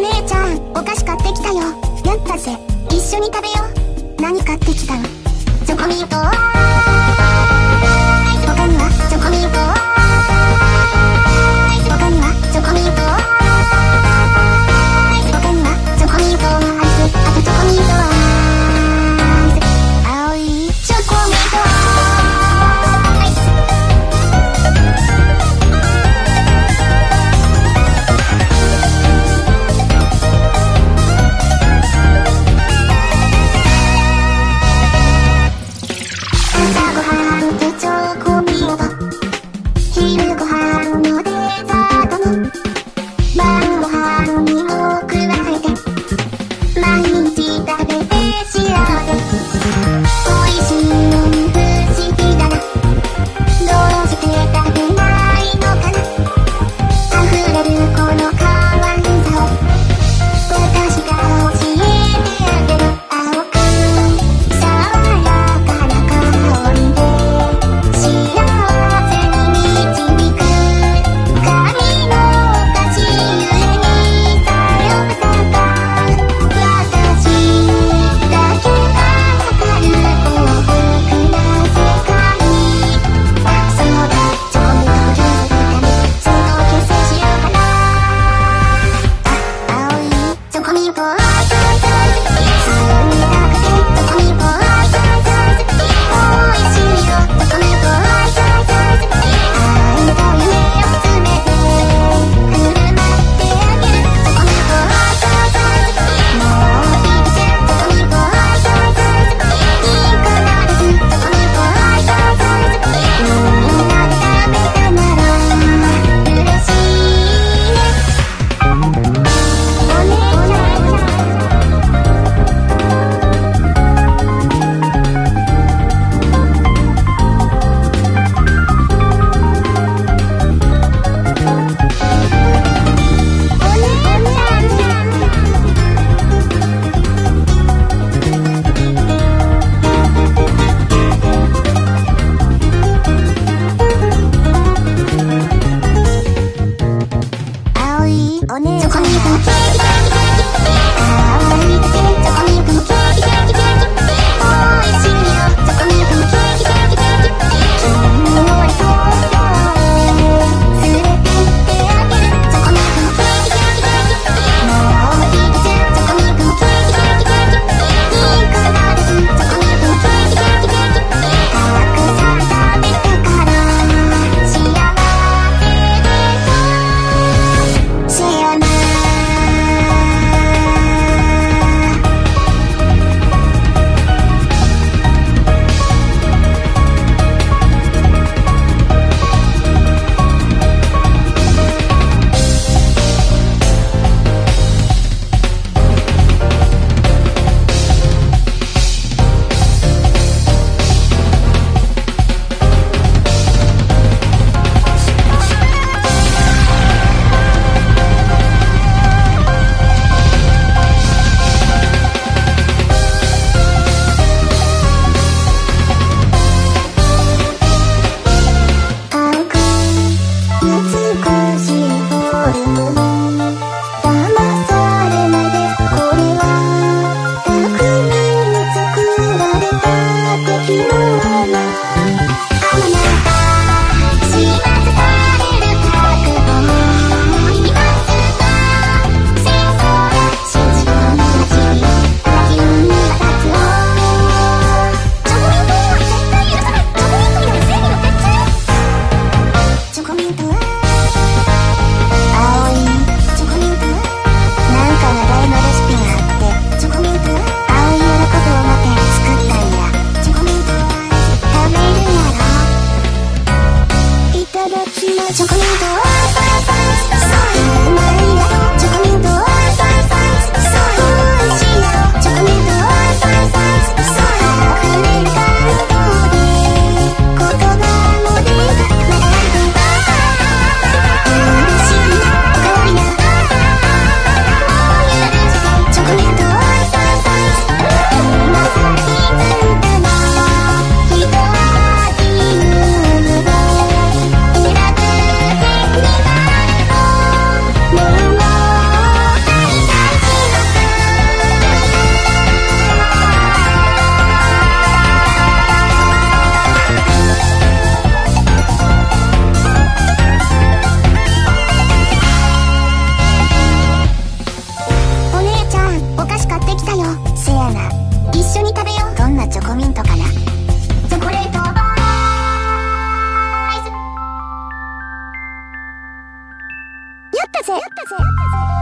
姉ちゃんお菓子買ってきたよ。やったぜ。一緒に食べよう。何買ってきたの？チョコミント。は思っコミュニケー 마저 건도 きたよ。せやな。一緒に食べよう。どんなチョコミントかな。チョコレートバーイズ。やったぜやったぜやったぜ。